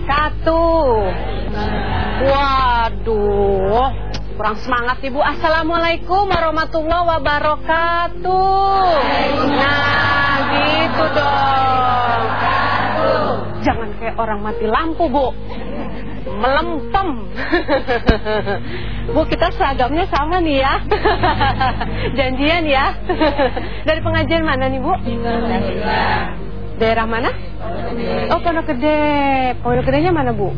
Wabarakatuh. Waduh, kurang semangat Ibu. Assalamualaikum warahmatullahi wabarakatuh. Nah, gitu dong. Jangan kayak orang mati lampu, Bu. Melempem. Bu, kita seragamnya sama nih ya. Janjian ya. Dari pengajian mana nih, Bu? Daerah mana? Oh, Pondok Gede. Pondok Gedenya mana, Bu?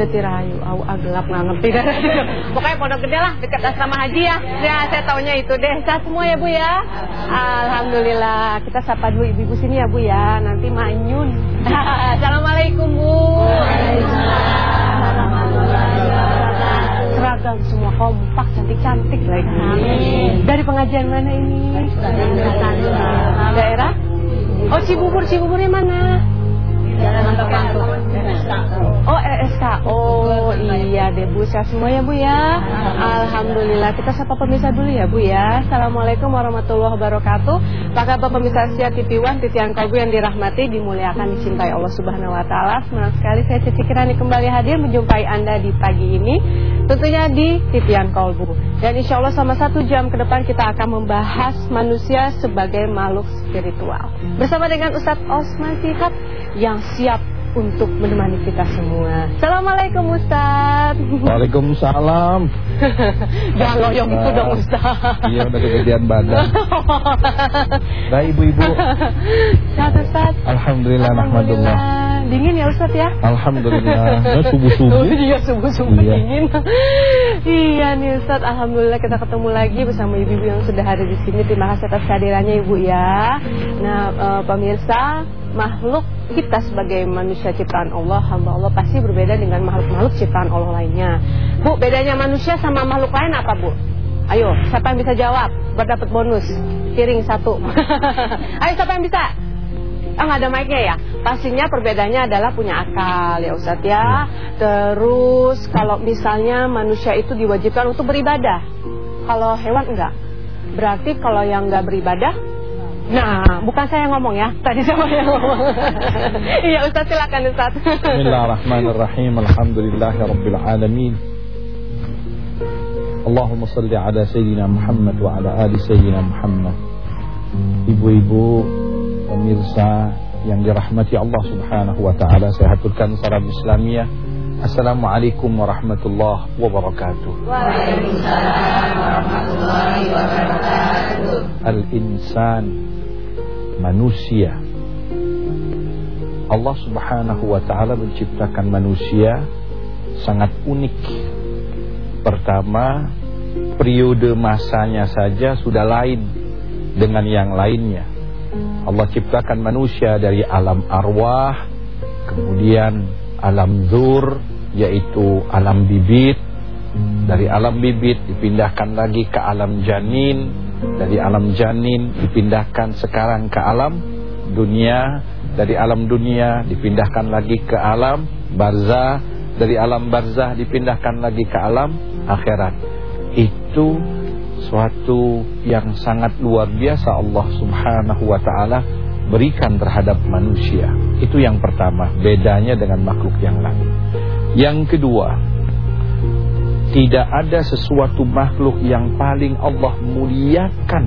Jatirahayu. Aku ah, gelap nggak ngerti Pokoknya Pondok Gede lah, dekat asrama haji ya. Ya, saya taunya itu deh. Sehat semua ya, Bu ya. Alhamdulillah. Kita sapa dulu ibu-ibu sini ya, Bu ya. Nanti manyun. Assalamualaikum, Bu. Seragam semua kompak, cantik-cantik lagi. Dari pengajian mana ini? Daerah? Oh Cibubur, Cibuburnya mana? Oh RSK. Oh iya deh Bu, sehat semua ya Bu ya. Alhamdulillah. Kita sapa pemirsa dulu ya Bu ya. Assalamualaikum warahmatullahi wabarakatuh. Kabar pemirsa setia TV One, titian kalbu yang dirahmati, dimuliakan, dicintai Allah Subhanahu Wa Taala. Senang sekali saya Cici Kirani kembali hadir menjumpai Anda di pagi ini. Tentunya di titian kalbu. Dan insya Allah selama satu jam ke depan kita akan membahas manusia sebagai makhluk spiritual. Bersama dengan Ustadz Osman Sihab yang siap untuk menemani kita semua. Assalamualaikum Ustaz. Waalaikumsalam. Jangan loyong itu dong Ustaz. Iya udah kegedean badan. Nah ibu-ibu. Sehat Ustaz. Alhamdulillah, Alhamdulillah. Dingin ya Ustaz ya? Alhamdulillah. Nah, subuh-subuh. Iya subuh-subuh Iya. dingin. iya nih Ustaz. Alhamdulillah kita ketemu lagi bersama ibu-ibu yang sudah ada di sini. Terima kasih atas kehadirannya Ibu ya. Nah eh, pemirsa makhluk kita sebagai manusia ciptaan Allah, hamba Allah pasti berbeda dengan makhluk-makhluk ciptaan Allah lainnya. Bu, bedanya manusia sama makhluk lain apa, Bu? Ayo, siapa yang bisa jawab? Berdapat bonus. Piring satu. Ayo, siapa yang bisa? Ah, nggak ada mic-nya ya? Pastinya perbedaannya adalah punya akal ya Ustadz ya. Terus kalau misalnya manusia itu diwajibkan untuk beribadah. Kalau hewan enggak. Berarti kalau yang enggak beribadah Nah, bukan saya yang ngomong ya. Tadi sama yang ngomong. Iya, Ustaz silakan Ustaz. Bismillahirrahmanirrahim. Alhamdulillahirabbil alamin. Allahumma salli ala sayyidina Muhammad wa ala ali sayyidina Muhammad. Ibu-ibu pemirsa yang dirahmati Allah Subhanahu wa taala, saya haturkan salam Islamiyah. Assalamualaikum warahmatullahi wabarakatuh. Waalaikumsalam warahmatullahi wabarakatuh. Al-insan manusia. Allah Subhanahu wa taala menciptakan manusia sangat unik. Pertama, periode masanya saja sudah lain dengan yang lainnya. Allah ciptakan manusia dari alam arwah, kemudian alam zur, yaitu alam bibit. Dari alam bibit dipindahkan lagi ke alam janin, dari alam janin dipindahkan sekarang ke alam dunia, dari alam dunia dipindahkan lagi ke alam barzah, dari alam barzah dipindahkan lagi ke alam akhirat. Itu suatu yang sangat luar biasa Allah Subhanahu wa taala berikan terhadap manusia. Itu yang pertama, bedanya dengan makhluk yang lain. Yang kedua, tidak ada sesuatu makhluk yang paling Allah muliakan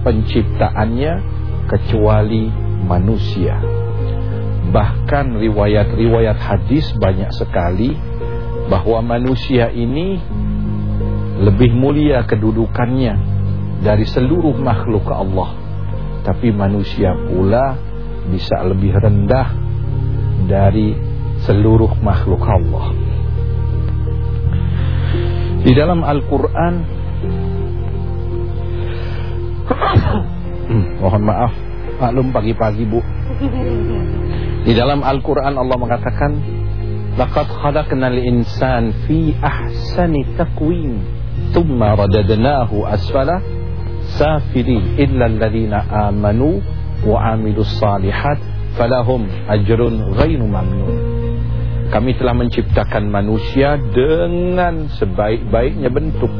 penciptaannya kecuali manusia. Bahkan riwayat-riwayat hadis banyak sekali bahwa manusia ini lebih mulia kedudukannya dari seluruh makhluk Allah. Tapi manusia pula bisa lebih rendah dari seluruh makhluk Allah. Di dalam Al-Quran Mohon maaf Maklum pagi-pagi bu Di dalam Al-Quran Allah mengatakan Laqad khalaqnal insan fi ahsani taqwim Radadnahu asfala Safiri illa alladhina amanu Wa amilus salihat Falahum ajrun ghairu mamnun kami telah menciptakan manusia dengan sebaik-baiknya bentuk.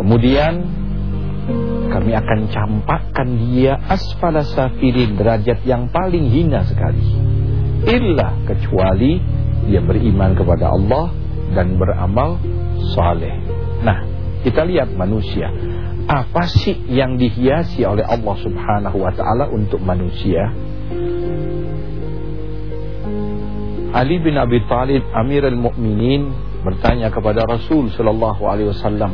Kemudian kami akan campakkan dia asfala safirin derajat yang paling hina sekali. Illa kecuali dia beriman kepada Allah dan beramal saleh nah kita lihat manusia apa sih yang dihiasi oleh Allah Subhanahu wa taala untuk manusia Ali bin Abi Talib Amirul Mukminin bertanya kepada Rasul sallallahu alaihi wasallam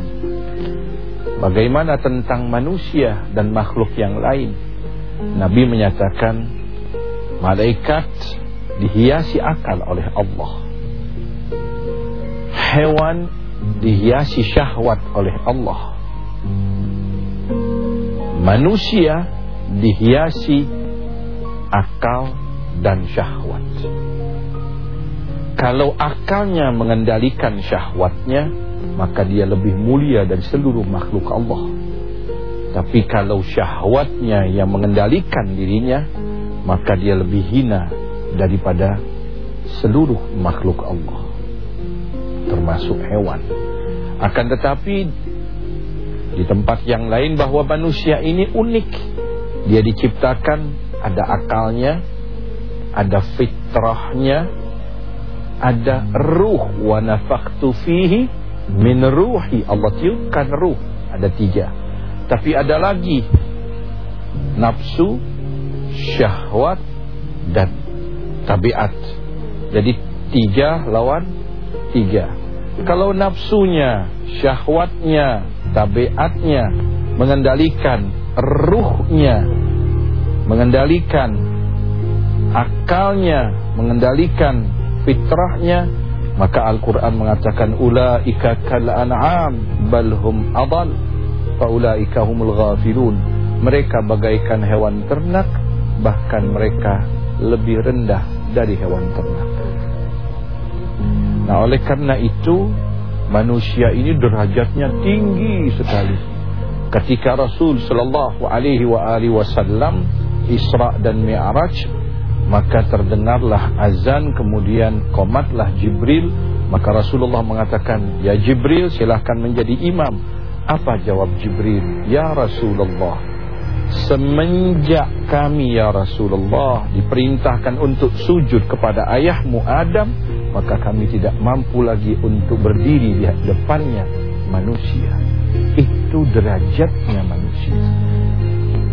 Bagaimana tentang manusia dan makhluk yang lain? Nabi menyatakan malaikat dihiasi akal oleh Allah. Hewan dihiasi syahwat oleh Allah. Manusia dihiasi akal dan syahwat. Kalau akalnya mengendalikan syahwatnya, maka dia lebih mulia dari seluruh makhluk Allah. Tapi kalau syahwatnya yang mengendalikan dirinya, maka dia lebih hina daripada seluruh makhluk Allah. Termasuk hewan. Akan tetapi di tempat yang lain bahwa manusia ini unik. Dia diciptakan ada akalnya, ada fitrahnya, ada ruh. Wa nafakhtu fihi Min ruhi. Allah tiupkan ruh. Ada tiga. Tapi ada lagi. Nafsu Syahwat Dan tabiat. Jadi tiga lawan tiga Kalau nafsunya Syahwatnya Tabiatnya Mengendalikan Ruhnya Mengendalikan Akalnya Mengendalikan Fitrahnya maka Al-Quran mengatakan Ula'ika kal'an'am balhum adal Fa'ula'ika humul ghafilun. Mereka bagaikan hewan ternak Bahkan mereka lebih rendah dari hewan ternak Nah oleh karena itu Manusia ini derajatnya tinggi sekali. Ketika Rasul Sallallahu Alaihi Wasallam Isra dan Mi'raj maka terdengarlah azan kemudian komatlah Jibril. Maka Rasulullah mengatakan ya Jibril silahkan menjadi imam. Apa jawab Jibril? Ya Rasulullah semenjak kami ya Rasulullah diperintahkan untuk sujud kepada ayahmu Adam maka kami tidak mampu lagi untuk berdiri di depannya manusia? Itu derajatnya manusia.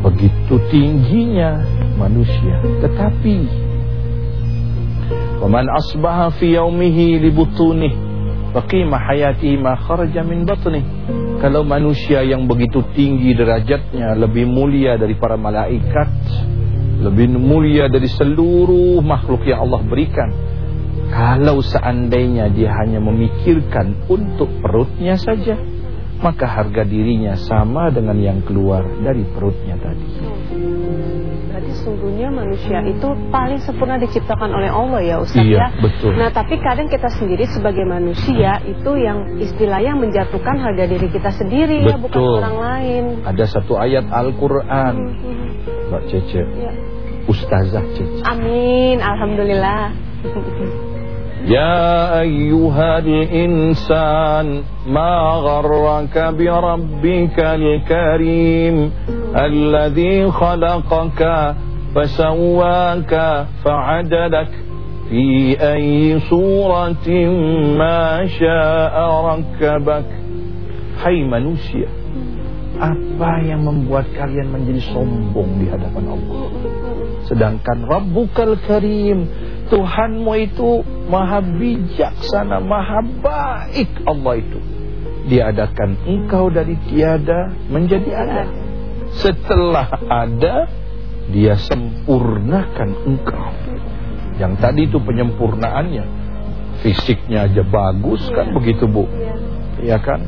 Begitu tingginya manusia. Tetapi waman asbaha fi yaumihi li butunih faqima hayatihi ma kharaja min batnih kalau manusia yang begitu tinggi derajatnya lebih mulia dari para malaikat lebih mulia dari seluruh makhluk yang Allah berikan kalau seandainya dia hanya memikirkan untuk perutnya saja maka harga dirinya sama dengan yang keluar dari perutnya tadi. Berarti sungguhnya manusia itu paling sempurna diciptakan oleh Allah ya Ustaz iya, ya. betul. Nah tapi kadang kita sendiri sebagai manusia itu yang istilahnya menjatuhkan harga diri kita sendiri betul. ya bukan orang lain. Ada satu ayat Al-Quran hmm, hmm. Mbak Cece. Ya. Ustazah Cece. Amin, Alhamdulillah. يا أيها الإنسان ما غرك بربك الكريم الذي خلقك فسواك فعدلك في أي صورة ما شاء ركبك Hai manusia Apa yang membuat kalian menjadi sombong di hadapan Allah Sedangkan Rabbukal Karim Tuhanmu itu maha bijaksana, maha baik Allah itu. Diadakan engkau dari tiada menjadi ada. Setelah ada, dia sempurnakan engkau. Yang tadi itu penyempurnaannya. Fisiknya aja bagus kan begitu bu. Ya kan?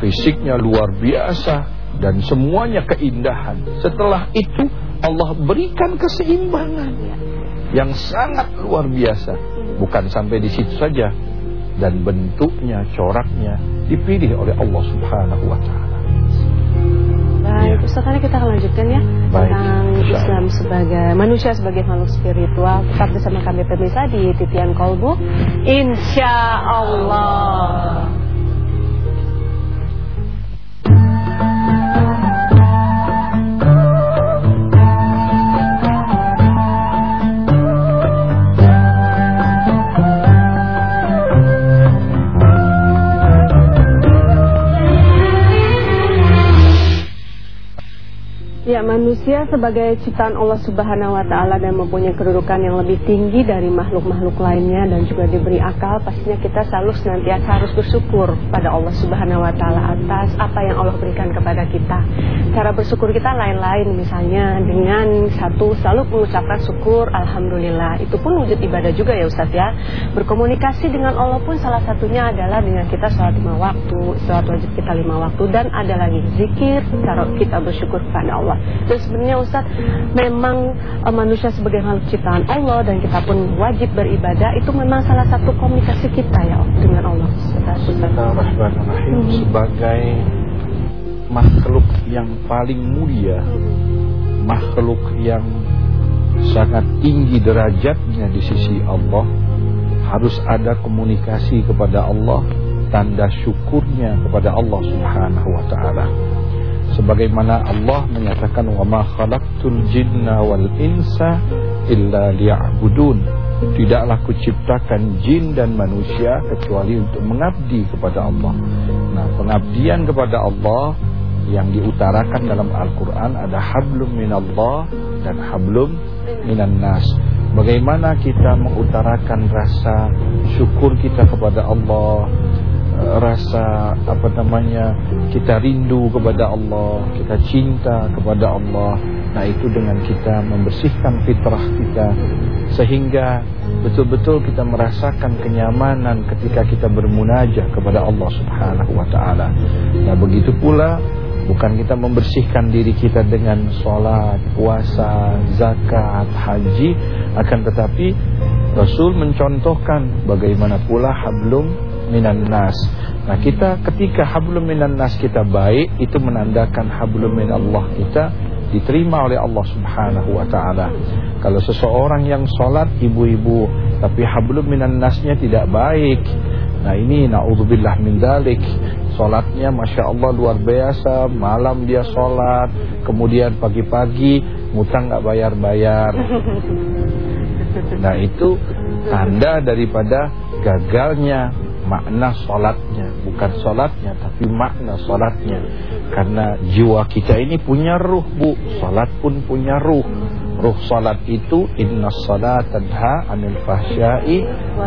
Fisiknya luar biasa. Dan semuanya keindahan. Setelah itu Allah berikan keseimbangan yang sangat luar biasa. Bukan sampai di situ saja dan bentuknya, coraknya dipilih oleh Allah Subhanahu wa taala. Baik, ya. sekarang kita akan lanjutkan ya Baik, tentang Islam sebagai manusia sebagai makhluk spiritual. Tetap bersama kami pemirsa di Titian Kolbu. Insya Allah. Manusia sebagai ciptaan Allah Subhanahu wa taala dan mempunyai kedudukan yang lebih tinggi dari makhluk-makhluk lainnya dan juga diberi akal, pastinya kita selalu senantiasa harus bersyukur pada Allah Subhanahu wa taala atas apa yang Allah berikan kepada kita. Cara bersyukur kita lain-lain misalnya dengan satu selalu mengucapkan syukur alhamdulillah. Itu pun wujud ibadah juga ya Ustaz ya. Berkomunikasi dengan Allah pun salah satunya adalah dengan kita sholat lima waktu, sholat wajib kita lima waktu dan ada lagi zikir cara kita bersyukur kepada Allah. Sebenarnya Ustaz memang uh, manusia sebagai makhluk ciptaan Allah dan kita pun wajib beribadah itu memang salah satu komunikasi kita ya dengan Allah. Bismillahirrahmanirrahim. Hmm. Sebagai makhluk yang paling mulia, makhluk yang sangat tinggi derajatnya di sisi Allah, harus ada komunikasi kepada Allah, tanda syukurnya kepada Allah Subhanahu wa taala sebagaimana Allah menyatakan wa ma khalaqtul jinna wal insa illa liya'budun. Tidaklah kuciptakan jin dan manusia kecuali untuk mengabdi kepada Allah. Nah pengabdian kepada Allah yang diutarakan dalam Al-Quran ada hablum minallah dan hablum minan nas. Bagaimana kita mengutarakan rasa syukur kita kepada Allah rasa apa namanya kita rindu kepada Allah, kita cinta kepada Allah. Nah, itu dengan kita membersihkan fitrah kita sehingga betul-betul kita merasakan kenyamanan ketika kita bermunajah kepada Allah Subhanahu wa taala. Nah, begitu pula bukan kita membersihkan diri kita dengan sholat, puasa, zakat, haji akan tetapi Rasul mencontohkan bagaimana pula hablum minan nas. Nah, kita ketika hablum minan nas kita baik, itu menandakan hablum min Allah kita diterima oleh Allah Subhanahu wa taala. Kalau seseorang yang salat ibu-ibu tapi hablum minan nasnya tidak baik. Nah, ini naudzubillah min dalik. Salatnya Masya Allah luar biasa Malam dia sholat Kemudian pagi-pagi Ngutang nggak bayar-bayar Nah itu Tanda daripada gagalnya makna solatnya. Bukan solatnya tapi makna solatnya. Karena jiwa kita ini punya ruh bu. Solat pun punya ruh. Ruh solat itu inna solat tanha anil fahsyai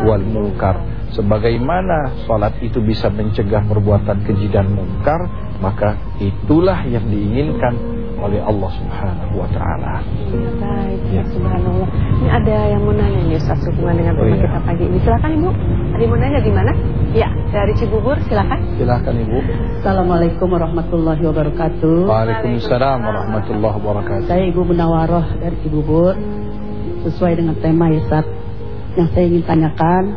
wal munkar. Sebagaimana solat itu bisa mencegah perbuatan keji dan munkar maka itulah yang diinginkan oleh Allah Subhanahu wa taala. Ya, baik, ya. subhanallah. Ini ada yang mau nanya nih Ustaz hubungan dengan tema oh, iya. kita pagi ini. Silakan Ibu. Ada yang mau nanya di mana? Ya, dari Cibubur, silakan. Silakan Ibu. Assalamualaikum warahmatullahi wabarakatuh. Waalaikumsalam warahmatullahi wabarakatuh. Saya Ibu Munawaroh dari Cibubur. Sesuai dengan tema ya Ustaz yang saya ingin tanyakan,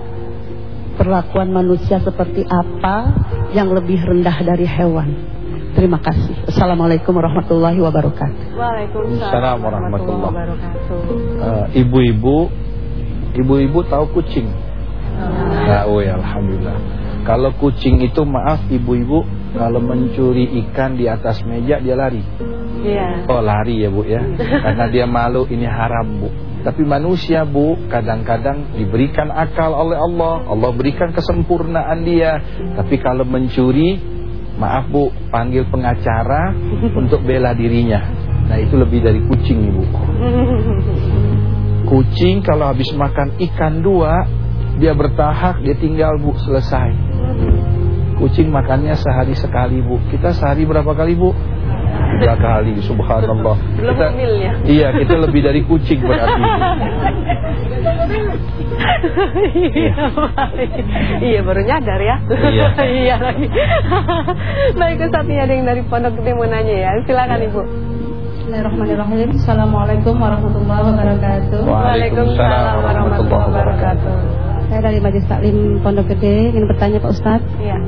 perlakuan manusia seperti apa yang lebih rendah dari hewan? Terima kasih. Assalamualaikum warahmatullahi wabarakatuh. Waalaikumsalam warahmatullahi wabarakatuh. Uh, ibu-ibu, ibu-ibu tahu kucing? Tahu ya, alhamdulillah. Kalau kucing itu maaf ibu-ibu, kalau mencuri ikan di atas meja dia lari. Iya. Oh lari ya bu ya, karena dia malu ini haram bu. Tapi manusia bu kadang-kadang diberikan akal oleh Allah Allah berikan kesempurnaan dia Tapi kalau mencuri Maaf bu, panggil pengacara untuk bela dirinya. Nah itu lebih dari kucing ibu. Kucing kalau habis makan ikan dua, dia bertahak, dia tinggal bu, selesai. Kucing makannya sehari sekali bu. Kita sehari berapa kali bu? Tiga kali, subhanallah. kita, Iya, kita lebih dari kucing berarti. iya, iya baru nyadar ya. Iya. iya lagi. Baik Ustaz ada yang dari Pondok Gede mau nanya ya. Silakan Ibu. Bismillahirrahmanirrahim. Assalamualaikum warahmatullahi wabarakatuh. Waalaikumsalam warahmatullahi wabarakatuh. Saya dari Majelis Taklim Pondok Gede ingin bertanya Pak Ustaz. Iya.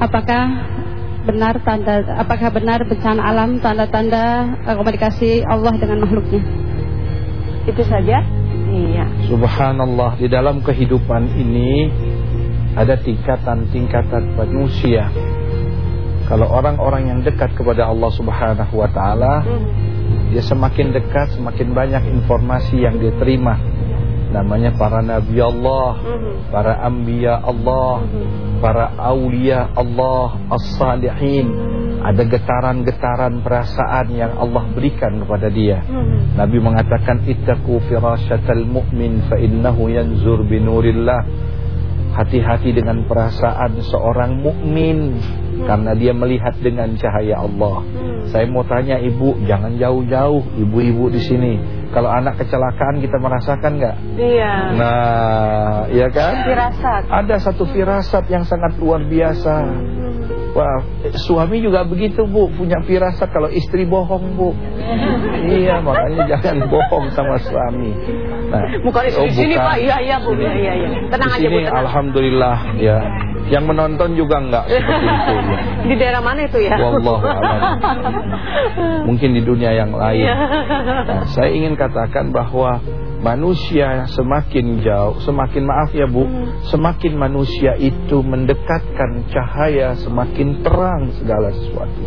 Apakah benar tanda apakah benar bencana alam tanda-tanda eh, komunikasi Allah dengan makhluknya? Itu saja? Iya. Subhanallah di dalam kehidupan ini ada tingkatan-tingkatan manusia. Kalau orang-orang yang dekat kepada Allah Subhanahu wa taala, hmm. dia semakin dekat semakin banyak informasi yang dia terima. Namanya para nabi Allah, hmm. para anbiya Allah, hmm. para aulia Allah, as-salihin. Ada getaran-getaran perasaan yang Allah berikan kepada dia. Hmm. Nabi mengatakan ittaqu firasyatal mu'min fa innahu yanzur binurillah. Hati-hati dengan perasaan seorang mukmin karena dia melihat dengan cahaya Allah. Saya mau tanya ibu, jangan jauh-jauh ibu-ibu di sini. Kalau anak kecelakaan kita merasakan nggak? Iya. Nah, ya kan? Firasat. Ada satu firasat yang sangat luar biasa. Wah, suami juga begitu bu, punya firasat kalau istri bohong bu. iya, makanya jangan bohong sama suami. Nah, Bukan oh, di sini bukan. Pak. Iya iya Bu. Iya iya iya. Tenang Di aja Bu. Tenang. alhamdulillah ya. Yang menonton juga enggak seperti itu. Ya. Di daerah mana itu ya? Wallahu. Mungkin di dunia yang lain. Iya. Nah, saya ingin katakan bahwa manusia semakin jauh, semakin maaf ya Bu, semakin manusia itu mendekatkan cahaya, semakin terang segala sesuatu.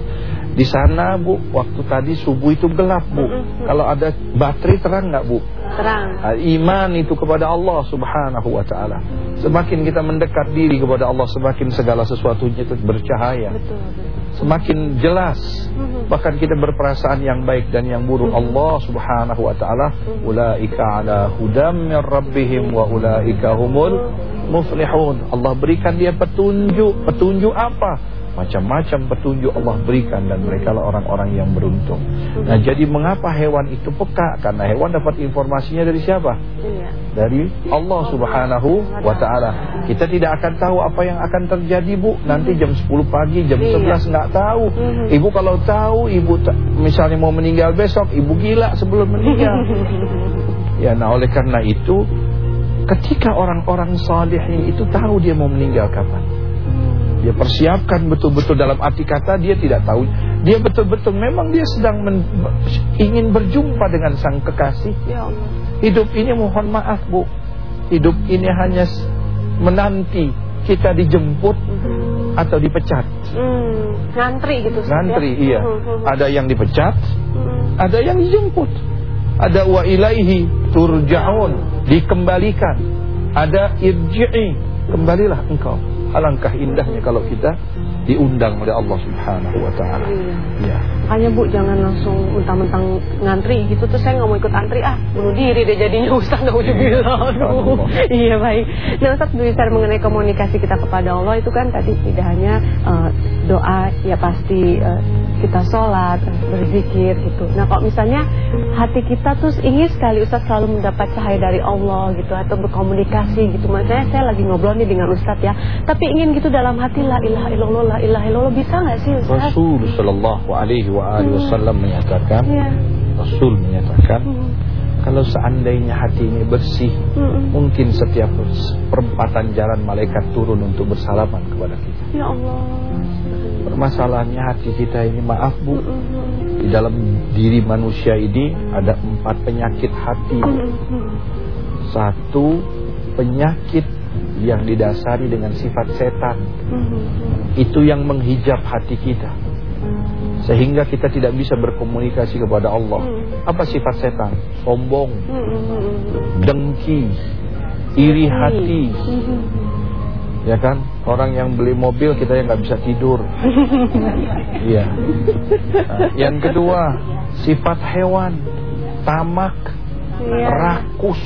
Di sana Bu, waktu tadi subuh itu gelap Bu. Kalau ada baterai terang nggak Bu? Terang. Ah, Iman itu kepada Allah subhanahu wa ta'ala Semakin kita mendekat diri kepada Allah Semakin segala sesuatunya itu bercahaya Betul. betul. Semakin jelas Mhm. Bahkan kita berperasaan yang baik dan yang buruk Allah subhanahu wa ta'ala Ulaika ala hudam min rabbihim wa ulaika humul muflihun Allah berikan dia petunjuk Petunjuk apa? Macam-macam petunjuk Allah berikan Dan mereka lah orang-orang yang beruntung Nah jadi mengapa hewan itu peka? Karena hewan dapat informasinya dari siapa? Iya. dari Allah Subhanahu wa taala. Kita tidak akan tahu apa yang akan terjadi, Bu. Nanti jam 10 pagi, jam Iya. 11 nggak tahu. Mhm. Ibu kalau tahu, ibu misalnya mau meninggal besok, ibu gila sebelum meninggal. ya, nah oleh karena itu ketika orang-orang salihin itu tahu dia mau meninggal kapan. Dia persiapkan betul-betul dalam arti kata dia tidak tahu. Dia betul-betul memang dia sedang men- ingin berjumpa dengan sang kekasih. Ya Allah. Hidup ini mohon maaf bu Hidup ini hanya menanti kita dijemput atau dipecat Hmm. Ngantri gitu. Ustaz, Ngantri ya? iya Hmm, hmm, Ada yang dipecat hmm. Ada yang dijemput Ada wa ilaihi turja'un Dikembalikan Ada irji'i Kembalilah engkau Alangkah indahnya kalau kita diundang oleh Allah subhanahu wa ta'ala Iya. Ya Makanya Bu jangan langsung mentang-mentang ngantri gitu terus saya nggak mau ikut antri ah bunuh diri deh jadinya Ustaz nggak usah bilang. Aduh. iya baik. Nah Ustaz berbicara mengenai komunikasi kita kepada Allah itu kan tadi tidak hanya eh, doa ya pasti eh, kita sholat berzikir gitu. Nah kalau misalnya hati kita tuh ingin sekali Ustaz selalu mendapat cahaya dari Allah gitu atau berkomunikasi gitu. Maksudnya saya lagi ngobrol nih dengan Ustaz ya, tapi ingin gitu dalam hati la ilaha illallah la ilaha illallah bisa nggak sih Ustaz? Rasul sallallahu alaihi wa alihi wasallam menyatakan Iya. Rasul menyatakan Hmm. kalau seandainya hati ini bersih Mm-mm. mungkin setiap perempatan jalan malaikat turun untuk bersalaman kepada kita. Ya Allah. Permasalahannya hati kita ini maaf Bu, Mm-mm. di dalam diri manusia ini ada empat penyakit hati. Satu penyakit yang didasari dengan sifat setan. Mm-mm. Itu yang menghijab hati kita. Sehingga kita tidak bisa berkomunikasi kepada Allah. Hmm. Apa sifat setan? Sombong, Mm-mm. dengki, iri hati, Mm-mm. ya kan? Orang yang beli mobil kita yang nggak bisa tidur. Iya. Nah, yang kedua, sifat hewan, tamak, Iya. rakus,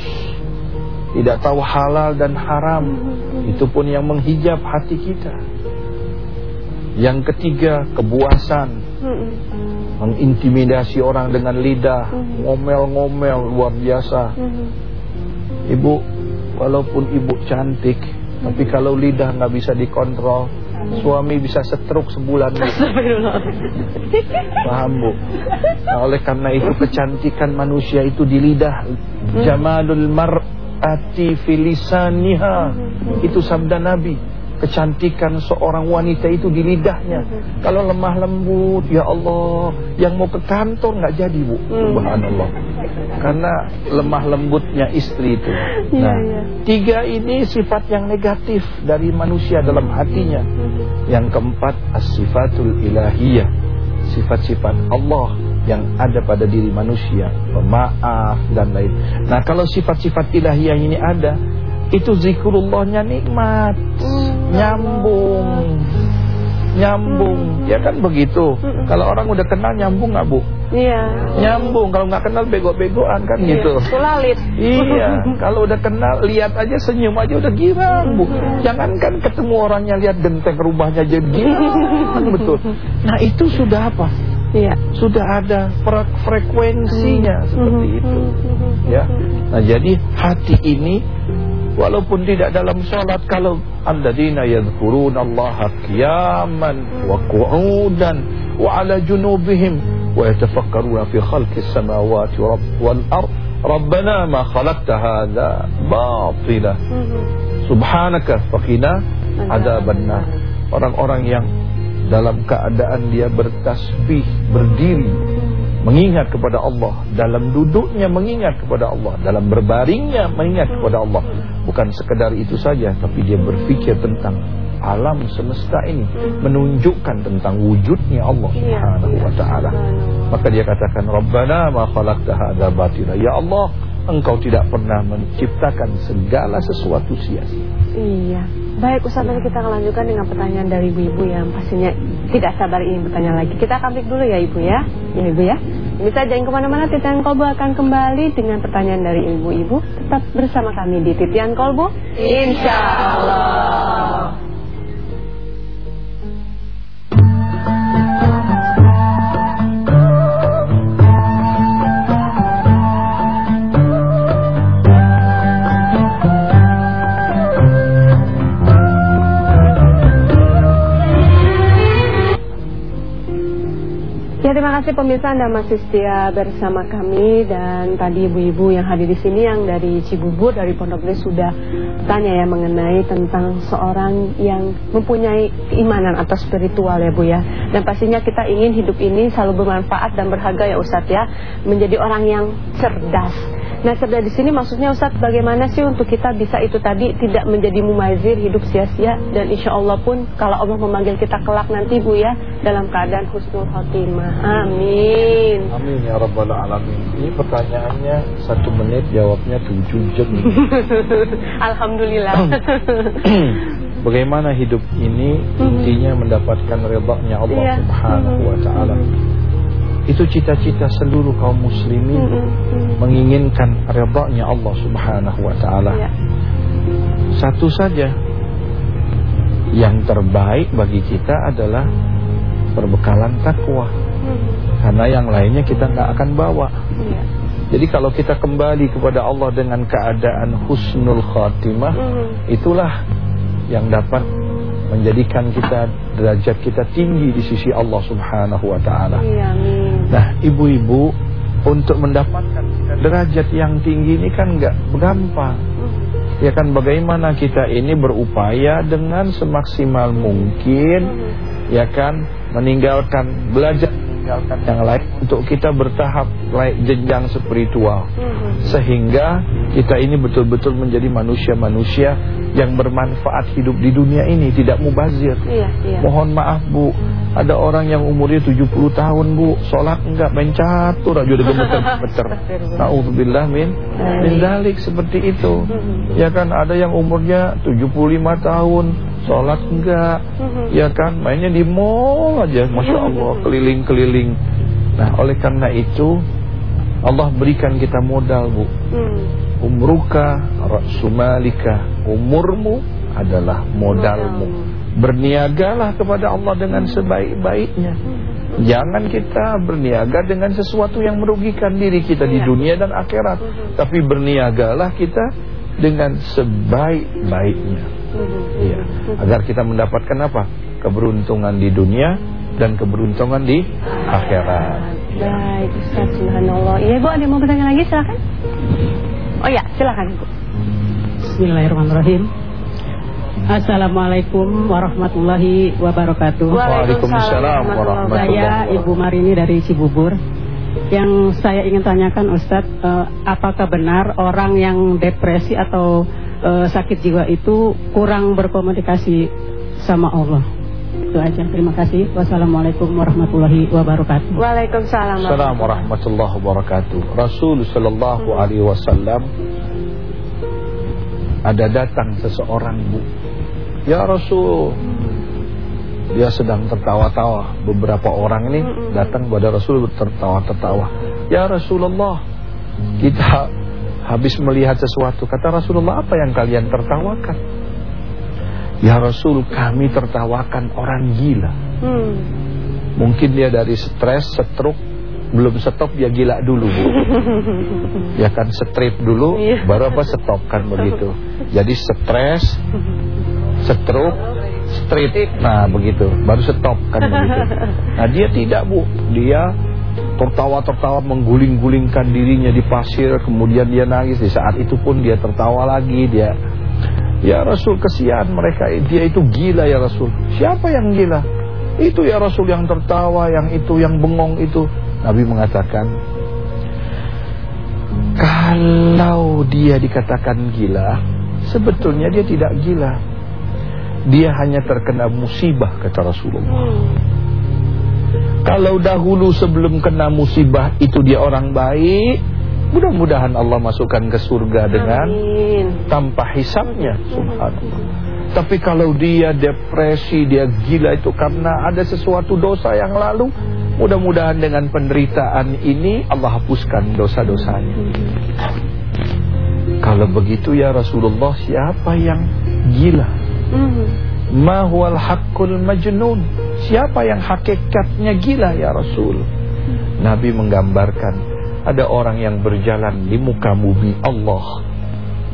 tidak tahu halal dan haram. Itu pun yang menghijab hati kita. Yang ketiga, kebuasan, mengintimidasi orang dengan lidah, ngomel-ngomel luar biasa. Ibu, walaupun ibu cantik, tapi kalau lidah nggak bisa dikontrol, suami bisa setruk sebulan. Paham bu? Nah, oleh karena itu kecantikan manusia itu di lidah. Jamalul mar'ati filisaniha. Itu sabda Nabi. Kecantikan seorang wanita itu di lidahnya. Kalau lemah lembut, ya Allah, yang mau ke kantor nggak jadi bu. Subhanallah. Karena lemah lembutnya istri itu. Nah, iya. tiga ini sifat yang negatif dari manusia dalam hatinya. Yang keempat as-sifatul ilahiyah Sifat-sifat Allah yang ada pada diri manusia Pemaaf dan lain Nah kalau sifat-sifat ilahiyah ini ada Itu zikrullahnya nikmat Nyambung nyambung. Ya kan begitu. Kalau orang udah kenal nyambung nggak bu? Iya. Nyambung. Kalau nggak kenal bego-begoan kan Iya. gitu. Sulalit. Iya, kalau udah kenal, lihat aja senyum aja udah girang, Bu. Jangankan ketemu orangnya lihat genteng rumahnya jadi girang, betul. Nah, itu sudah apa? Iya. Sudah ada fre- frekuensinya seperti itu. Ya. Nah, jadi hati ini walaupun tidak dalam sholat kalau alladzina yadhkurunallaha qiyaman wa qu'udan wa ala junubihim wa yatafakkaruna fi khalqis samawati wal ard rabbana ma khalaqta hadza batila. Subhanaka faqina adzabannar. Orang-orang yang dalam keadaan dia bertasbih berdiri mengingat kepada Allah. Dalam duduknya mengingat kepada Allah. Dalam berbaringnya mengingat kepada Allah. Bukan sekedar itu saja tapi dia berfikir tentang alam semesta ini. Menunjukkan tentang wujudnya Allah Iya, Subhanahu wa taala. Subhanallah. maka dia katakan rabbana ma khalaqta hadza batila. Ya Allah engkau tidak pernah menciptakan segala sesuatu sia-sia Iya. Baik Ustaz, nanti kita akan lanjutkan dengan pertanyaan dari ibu-ibu yang pastinya tidak sabar ingin bertanya lagi. Kita akan break dulu ya ibu ya. Ya ibu ya. Bisa jangan ke mana-mana, Titian Kolbo akan kembali dengan pertanyaan dari ibu-ibu. Tetap bersama kami di Titian Kolbo. Insya Allah. Terima kasih pemirsa Anda masih setia bersama kami dan tadi ibu-ibu yang hadir di sini yang dari Cibubur dari Pondok Gede sudah tanya ya mengenai tentang seorang yang mempunyai keimanan atau spiritual ya Bu ya. Dan pastinya kita ingin hidup ini selalu bermanfaat dan berharga ya Ustadz ya, menjadi orang yang cerdas. Nah cerdas di sini maksudnya Ustadz bagaimana sih untuk kita bisa itu tadi tidak menjadi mumazir hidup sia-sia dan insya Allah pun kalau Allah memanggil kita kelak nanti Bu ya dalam keadaan husnul khotimah. Amin. Amin ya rabbal alamin. Ini pertanyaannya satu menit jawabnya tujuh jam. Alhamdulillah. Bagaimana hidup ini intinya mendapatkan ridha-Nya Allah Iya. Subhanahu wa taala. Itu cita-cita seluruh kaum muslimin menginginkan ridha-Nya Allah Subhanahu wa taala. Ya. Satu saja yang terbaik bagi kita adalah perbekalan takwa. Karena yang lainnya kita nggak akan bawa. Iya. Jadi kalau kita kembali kepada Allah dengan keadaan husnul khatimah, itulah yang dapat menjadikan kita derajat kita tinggi di sisi Allah Subhanahu wa taala. Iya, amin. Nah, ibu-ibu untuk mendapatkan derajat yang tinggi ini kan enggak gampang. Ya kan bagaimana kita ini berupaya dengan semaksimal mungkin ya kan meninggalkan belajar meninggalkan yang lain untuk kita bertahap naik jenjang spiritual sehingga kita ini betul-betul menjadi manusia-manusia yang bermanfaat hidup di dunia ini tidak mubazir. Iya, iya. Mohon maaf Bu, ada orang yang umurnya 70 tahun Bu, sholat enggak main catur aja udah gemeter-gemeter. Nauzubillah min min dalik seperti itu. Ya kan ada yang umurnya 75 tahun, sholat enggak. Ya kan mainnya di mall aja, masya Allah keliling-keliling. Nah oleh karena itu Allah berikan kita modal Bu. Hmm. Umruka ra'sumalika. Umurmu adalah modalmu. Berniagalah kepada Allah dengan sebaik-baiknya. Jangan kita berniaga dengan sesuatu yang merugikan diri kita di Iya. dunia dan akhirat. Tapi berniagalah kita dengan sebaik-baiknya. Iya. Agar kita mendapatkan apa? Keberuntungan di dunia dan keberuntungan di akhirat Baik, Ustaz, subhanallah. Iya, Bu, ada yang mau bertanya lagi? Silakan. Oh ya, silakan, Bu. Bismillahirrahmanirrahim. Assalamualaikum warahmatullahi wabarakatuh. Waalaikumsalam warahmatullahi Saya Ibu Marini dari Cibubur. Yang saya ingin tanyakan Ustadz, eh, apakah benar orang yang depresi atau eh, sakit jiwa itu kurang berkomunikasi sama Allah? Itu aja. Terima kasih. Wassalamualaikum warahmatullahi wabarakatuh. Waalaikumsalam. Assalamualaikum warahmatullahi wabarakatuh. Rasul sallallahu alaihi wasallam ada datang seseorang Bu. Ya Rasul, dia sedang tertawa-tawa. Beberapa orang ini datang kepada Rasul tertawa-tertawa. Ya Rasulullah, kita habis melihat sesuatu. Kata Rasulullah, apa yang kalian tertawakan? Ya Rasul, kami tertawakan orang gila. Hmm. Mungkin dia dari stres, stroke, belum stop dia gila dulu bu. Ya kan strip dulu Iya. baru apa stop kan begitu. Jadi stres stroke strip. Nah begitu. Baru stop kan begitu. Nah dia tidak bu. Dia tertawa-tertawa mengguling-gulingkan dirinya di pasir kemudian dia nangis. Di saat itu pun dia tertawa lagi dia ya Rasul kesian mereka. Dia itu gila ya Rasul. Siapa yang gila? Itu ya Rasul yang tertawa yang itu yang bengong itu. Nabi mengatakan kalau dia dikatakan gila sebetulnya dia tidak gila. Dia hanya terkena musibah kata Rasulullah. Hmm. kalau dahulu sebelum kena musibah itu dia orang baik mudah-mudahan Allah masukkan ke surga dengan Amin. tanpa hisapnya. Subhanallah. Tapi kalau dia depresi dia gila itu karena ada sesuatu dosa yang lalu mudah-mudahan dengan penderitaan ini Allah hapuskan dosa-dosanya. Kalau begitu ya Rasulullah siapa yang gila? Hmm. ma huwal haqqul majnun? Siapa yang hakikatnya gila ya Rasul? Nabi menggambarkan ada orang yang berjalan di muka bumi Allah.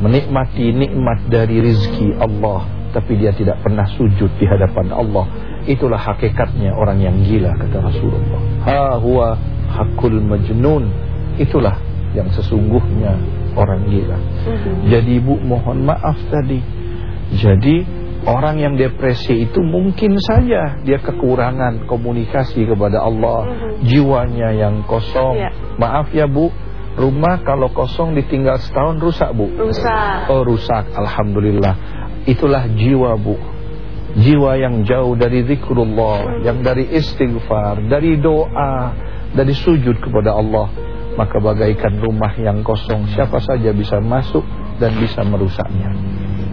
Menikmati nikmat dari rizki Allah tapi dia tidak pernah sujud di hadapan Allah. Itulah hakikatnya orang yang gila kata Rasulullah. Ha huwa hakul majnun. Itulah yang sesungguhnya orang gila. Hmm. jadi ibu mohon maaf tadi. Jadi orang yang depresi itu mungkin saja dia kekurangan komunikasi kepada Allah jiwanya yang kosong. Iya. maaf ya bu. Rumah kalau kosong ditinggal setahun rusak bu? Rusak. Oh rusak, Alhamdulillah. Itulah jiwa bu. Jiwa yang jauh dari zikrullah Yang dari istighfar Dari doa Dari sujud kepada Allah. Maka bagaikan rumah yang kosong Siapa saja bisa masuk Dan bisa merusaknya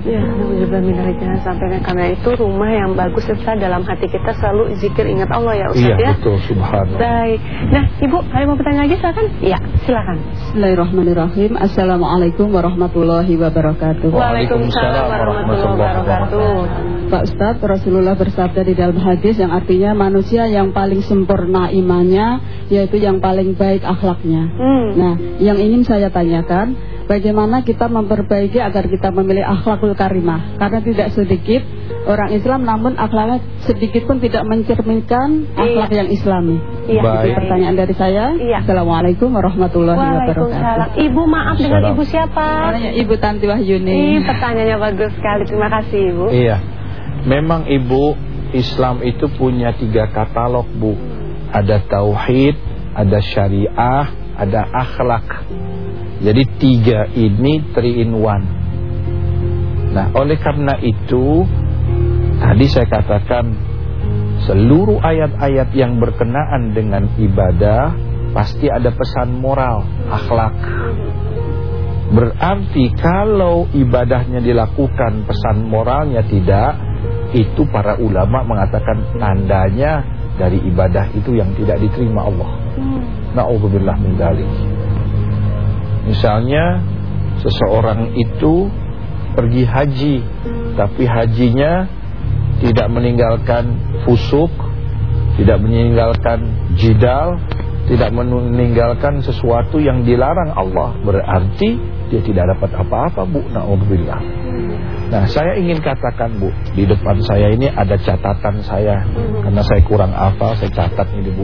Ya, alhamdulillah jangan sampai karena itu rumah yang bagus Ustaz dalam hati kita selalu zikir ingat Allah ya Ustaz Iya ya. betul, subhanallah Baik. Nah, Ibu, ada mau bertanya lagi silakan? Iya, silakan. Bismillahirrahmanirrahim Assalamualaikum warahmatullahi wabarakatuh Waalaikumsalam warahmatullahi wabarakatuh. Pak Ustadz Rasulullah bersabda di dalam hadis yang artinya manusia yang paling sempurna imannya Yaitu yang paling baik akhlaknya Hmm. Nah yang ingin saya tanyakan Bagaimana kita memperbaiki agar kita memilih akhlakul karimah Karena tidak sedikit orang Islam namun akhlaknya sedikit pun tidak mencerminkan akhlak yang islami Iya. Baik. Itu pertanyaan dari saya Iya. Assalamualaikum warahmatullahi Waalaikumsalam. wabarakatuh Ibu maaf dengan Salam. Ibu siapa? Namanya Ibu Tanti Wahyuni Ini pertanyaannya bagus sekali. Terima kasih Ibu. Iya Memang ibu Islam itu punya tiga katalog bu Ada tauhid Ada syariah Ada akhlak Jadi tiga ini three in one Nah oleh karena itu Tadi saya katakan Seluruh ayat-ayat yang berkenaan dengan ibadah Pasti ada pesan moral Akhlak Berarti kalau ibadahnya dilakukan pesan moralnya tidak Itu para ulama mengatakan tandanya dari ibadah itu yang tidak diterima Allah Hmm. Na'udzubillah min dzalik. Misalnya seseorang itu pergi haji Tapi hajinya tidak meninggalkan fusuk Tidak meninggalkan jidal Tidak meninggalkan sesuatu yang dilarang Allah. Berarti dia tidak dapat apa-apa bu. Na'udzubillah. Nah saya ingin katakan bu Di depan saya ini ada catatan saya. Karena saya kurang hafal Saya catat ini bu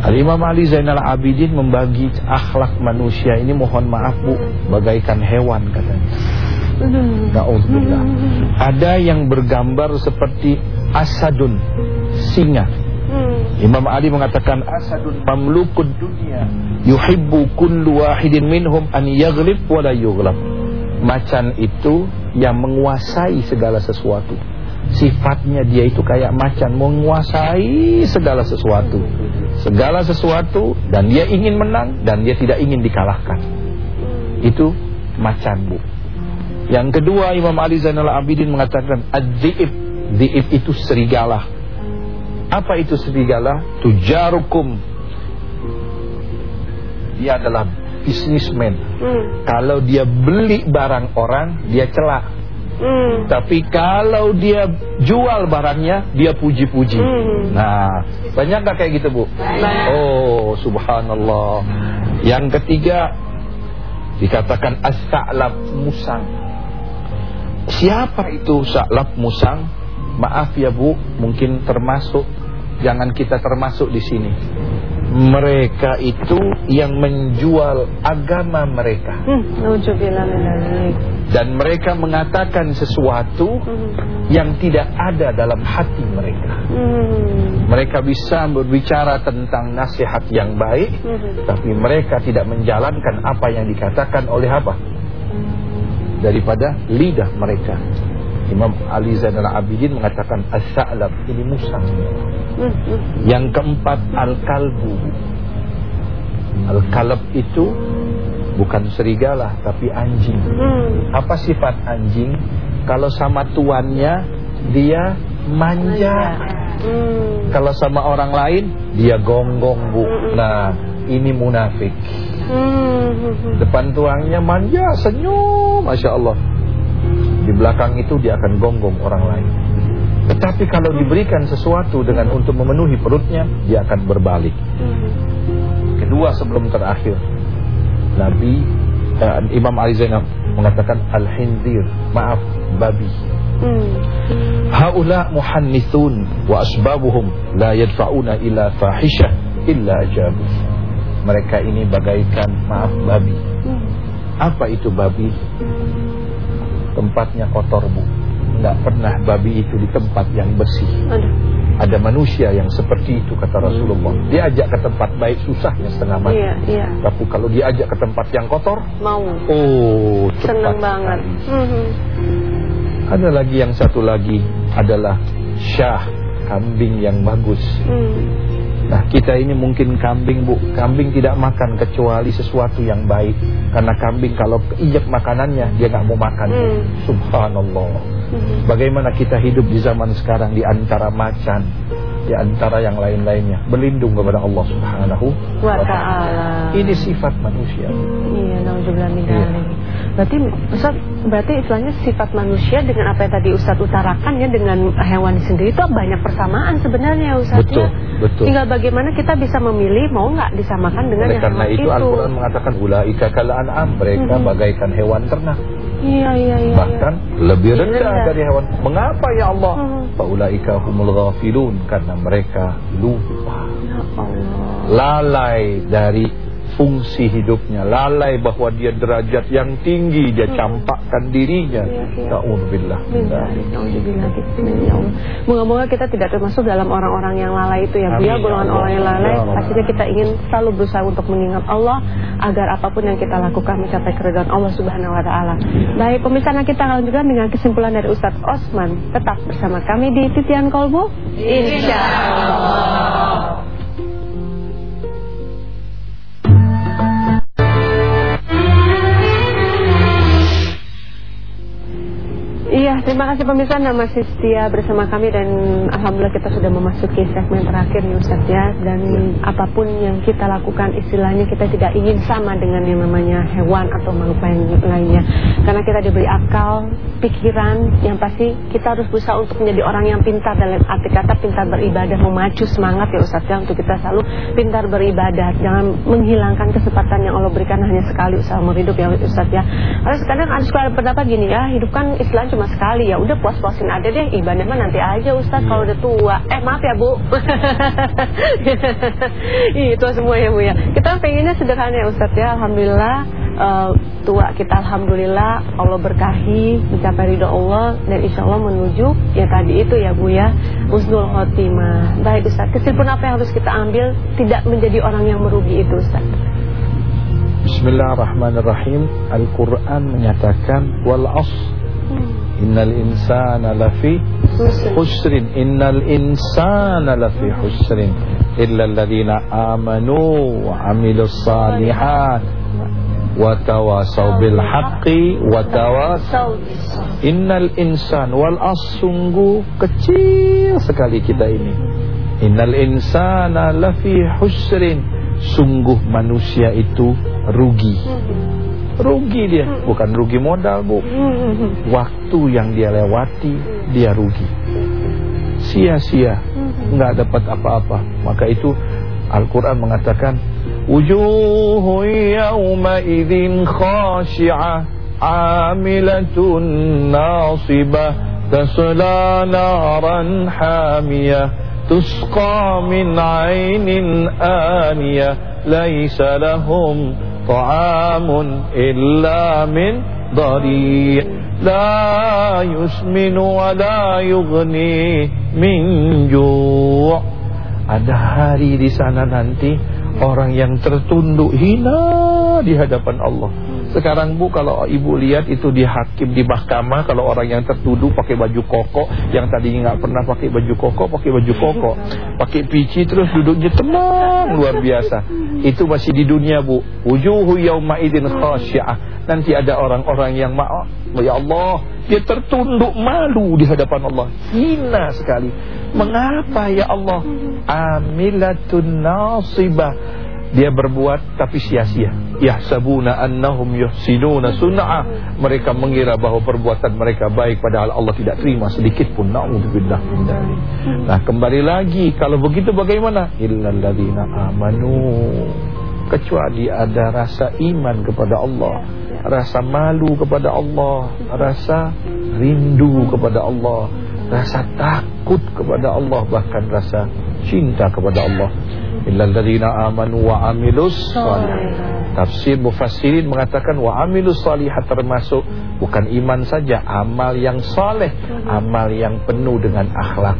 Al-Imam Ali Zainal Abidin membagi akhlak manusia ini mohon maaf bu Bagaikan hewan katanya. Na'udzubillah. Ada yang bergambar seperti asadun Singa. Imam Ali mengatakan asadun mamlukud dunia. Yuhibbu kullu wahidin minhum an yaghlib wa la yughlab. Macan itu yang menguasai segala sesuatu Sifatnya dia itu kayak macan Menguasai segala sesuatu Segala sesuatu Dan dia ingin menang Dan dia tidak ingin dikalahkan Itu macan bu Yang kedua Imam Ali Zainal Abidin mengatakan Ad-di'ib Di'ib itu serigala Apa itu serigala? Tujarukum. Dia adalah bisnismen. Hmm. Kalau dia beli barang orang, dia celak. Hmm. Tapi kalau dia jual barangnya, dia puji-puji. Hmm. Nah, banyak gak kayak gitu, Bu? Oh, subhanallah. Yang ketiga, dikatakan as-sa'lab musang. Siapa itu sa'lab musang? Maaf ya, Bu, mungkin termasuk jangan kita termasuk di sini. Mereka itu yang menjual agama mereka Hmm. Dan mereka mengatakan sesuatu Hmm. yang tidak ada dalam hati mereka. Hmm. Mereka bisa berbicara tentang nasihat yang baik, Hmm. tapi mereka tidak menjalankan apa yang dikatakan oleh apa? Daripada lidah mereka. Imam Ali Zainal Abidin mengatakan as-sa'lab ini. Hmm. Yang keempat al-kalbu. Al-kalb itu bukan serigala tapi anjing. Hmm. Apa sifat anjing? Kalau sama tuannya dia manja. Hmm. Kalau sama orang lain dia gonggong, Bu. Nah, ini munafik. Hmm. Depan tuangnya manja, senyum, Masya Allah. Di belakang itu dia akan gonggong orang lain. Tetapi kalau diberikan sesuatu dengan untuk memenuhi perutnya, dia akan berbalik. Hmm. Kedua sebelum terakhir, Nabi eh, Imam Ali Zainab mengatakan al-hindir, maaf, babi. Hmm. Haula muhannithun wa asbabuhum la yadfa'una ila fahishah illa ajabu. Mereka ini bagaikan maaf babi. Hmm. Apa itu babi? Tempatnya kotor, Bu. Enggak pernah babi itu di tempat yang bersih. Aduh. Ada manusia yang seperti itu kata Rasulullah. Diajak ke tempat baik susahnya setengah mati. Iya, iya. Tapi kalau diajak ke tempat yang kotor, Mau. oh cepat Senang banget. sekali. Hmm. Ada lagi yang satu lagi adalah syah, kambing yang bagus. Hmm. Nah kita ini mungkin kambing bu. Kambing tidak makan kecuali sesuatu yang baik. Karena kambing kalau keinjak makanannya Dia nggak mau makan. Hmm. Subhanallah. Hmm. Bagaimana kita hidup di zaman sekarang Di antara macan Di antara yang lain-lainnya Berlindung kepada Allah subhanahu Wa ta'ala. Ini sifat manusia Iya, nauzubillah min Iya. Berarti Ustaz, berarti istilahnya sifat manusia dengan apa yang tadi Ustaz utarakan ya dengan hewan sendiri itu banyak persamaan sebenarnya Ustaz Betul, ya. betul. Tinggal bagaimana kita bisa memilih mau nggak disamakan dengan Oleh yang karena hewan itu Al-Quran mengatakan Ulaika kal an'am Mereka Mhm. bagaikan hewan ternak Iya, iya, iya. Bahkan lebih Lebih rendah rendah. dari hewan Mengapa ya Allah. Faulaika humul ghafilun Karena mereka lupa Ya. Lalai dari fungsi hidupnya Lalai bahwa dia derajat yang tinggi Dia campakkan dirinya Iya, iya. Ya Allah. Moga-moga kita tidak termasuk dalam orang-orang yang lalai itu ya Bu ya ya golongan orang yang lalai Ya pastinya kita ingin selalu berusaha untuk mengingat Allah agar apa pun yang kita lakukan mencapai keridhaan Allah Subhanahu wa taala. Baik, pemirsa kita akan juga dengan kesimpulan dari Ustadz Osman. Tetap bersama kami di Titian Kolbu. Insya terima kasih pemirsa Anda masih setia bersama kami dan Alhamdulillah kita sudah memasuki segmen terakhir nih Ustaz ya. Dan apa pun yang kita lakukan istilahnya kita tidak ingin sama dengan yang namanya hewan atau makhluk lain lainnya. Karena kita diberi akal, pikiran yang pasti kita harus berusaha untuk menjadi orang yang pintar dalam arti kata pintar beribadah Memacu semangat ya Ustaz ya untuk kita selalu pintar beribadah. Jangan menghilangkan kesempatan yang Allah berikan hanya sekali selama hidup ya Ustaz ya. Karena kadang ada suka ada pendapat gini ya hidup kan Islam cuma sekali ya udah puas-puasin aja deh. Ibadah mah nanti aja Ustaz kalau udah tua. Eh maaf ya Bu. Itu semua ya Bu ya. Kita pengennya sederhana ya Ustaz ya. Alhamdulillah eh, tua kita Alhamdulillah Allah berkahi mencapai ridho Allah dan insya Allah menuju ya tadi itu ya Bu ya Husnul Khotimah. Baik Ustaz kesimpulan apa yang harus kita ambil tidak menjadi orang yang merugi itu Ustaz Bismillahirrahmanirrahim. Al-Quran menyatakan Wal asr Innal insana lafi khusrin Innal insana lafi khusrin Illa alladhina amanu Wa amilus salihat Wa tawasaw bil haqqi Wa Innal insan wal as sungguh kecil sekali kita ini Innal insana lafi husrin. Sungguh manusia itu rugi. Rugi dia, bukan rugi modal, Bu. Waktu yang dia lewati, dia rugi. Sia-sia, nggak dapat apa-apa. Maka itu Al-Qur'an mengatakan, "Wujuhu yawma idzin khashi'ah, 'amilatun nasibah, tasla naran hamiyah, tusqa min 'ainin aniyah, laisa lahum طعام إلا من ضريع لا يسمن ولا يغني من جوع ada hari di sana nanti orang yang tertunduk hina di hadapan Allah sekarang bu kalau ibu lihat itu di hakim di mahkamah kalau orang yang tertuduh pakai baju koko yang tadinya nggak pernah pakai baju koko pakai baju koko. Pakai pici terus duduknya tenang luar biasa. Itu masih di dunia bu. Wujuhu yauma khasyiah. Nanti ada orang-orang yang maaf ya Allah dia tertunduk malu di hadapan Allah. Hina sekali. Mengapa ya Allah? Amilatun nasibah. Dia berbuat tapi sia-sia. Yahsabuna annahum yuhsinuna sun'a. Mereka mengira bahwa perbuatan mereka baik padahal Allah tidak terima sedikit pun. Nauzubillah min Nah, kembali lagi kalau begitu bagaimana? Illal ladzina amanu. Kecuali ada rasa iman kepada Allah, rasa malu kepada Allah, rasa rindu kepada Allah, rasa takut kepada Allah bahkan rasa cinta kepada Allah illal ladzina amanu wa amilus. Tafsir mufassirin mengatakan wa amilus shalihat termasuk bukan iman saja, amal yang soleh, amal yang penuh dengan akhlak.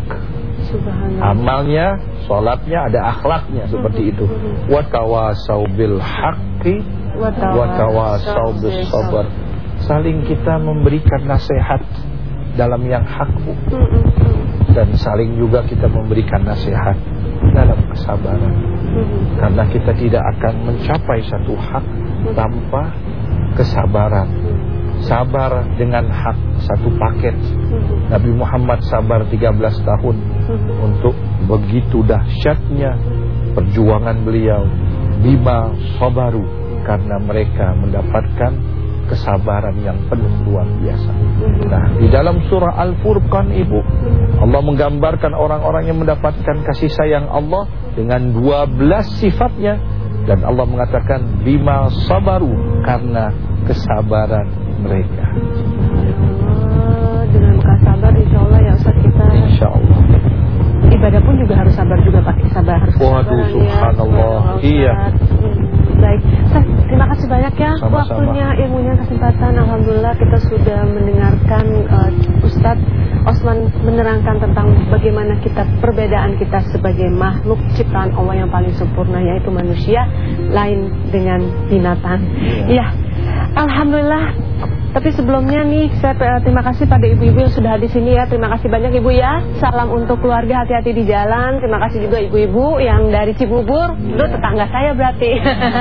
Amalnya, sholatnya ada akhlaknya seperti itu. Wa tawasau bil haqqi wa tawasau bis sabr. Saling kita memberikan nasihat dalam yang hak dan saling juga kita memberikan nasihat dalam kesabaran. Karena kita tidak akan mencapai satu hak tanpa kesabaran. Sabar dengan hak satu paket. Nabi Muhammad sabar 13 tahun untuk begitu dahsyatnya perjuangan beliau. Bima sabaru karena mereka mendapatkan kesabaran yang penuh luar biasa. Nah, di dalam surah Al-Furqan Ibu, Allah menggambarkan orang-orang yang mendapatkan kasih sayang Allah dengan 12 sifatnya dan Allah mengatakan bima sabaru karena kesabaran mereka. Dengan sabar insya Allah ya Ustaz kita Insya Allah Ibadah pun juga harus sabar juga pakai sabar harus Waduh sabaran ya. subhanallah. Iya Hmm, Baik, Ustaz, terima kasih banyak ya Sama-sama. waktunya, ilmunya, kesempatan. Alhamdulillah kita sudah mendengarkan uh, Ustadz Osman menerangkan tentang bagaimana kita perbedaan kita sebagai makhluk ciptaan Allah yang paling sempurna yaitu manusia lain dengan binatang. Iya. Iya. Alhamdulillah. Tapi sebelumnya nih saya eh, terima kasih pada ibu-ibu yang sudah di sini ya. Terima kasih banyak ibu ya. Salam untuk keluarga hati-hati di jalan. Terima kasih juga ibu-ibu yang dari Cibubur. Lu tetangga saya berarti.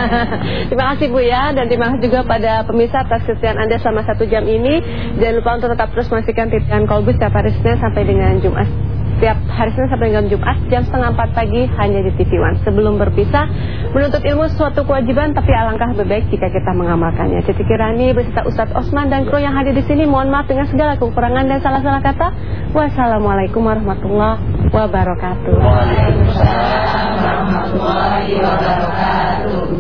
terima kasih Bu ya dan terima kasih juga pada pemirsa atas kesetiaan Anda selama satu jam ini. Jangan lupa untuk tetap terus menyaksikan titian Kolbus setiap hari Senin sampai dengan Jumat setiap hari Senin sampai dengan Jumat jam setengah empat pagi hanya di TV One. Sebelum berpisah, menuntut ilmu suatu kewajiban tapi alangkah lebih baik jika kita mengamalkannya. Siti Kirani beserta Ustadz Osman dan kru yang hadir di sini mohon maaf dengan segala kekurangan dan salah-salah kata. Wassalamualaikum warahmatullahi wabarakatuh. Waalaikumsalam warahmatullahi wabarakatuh.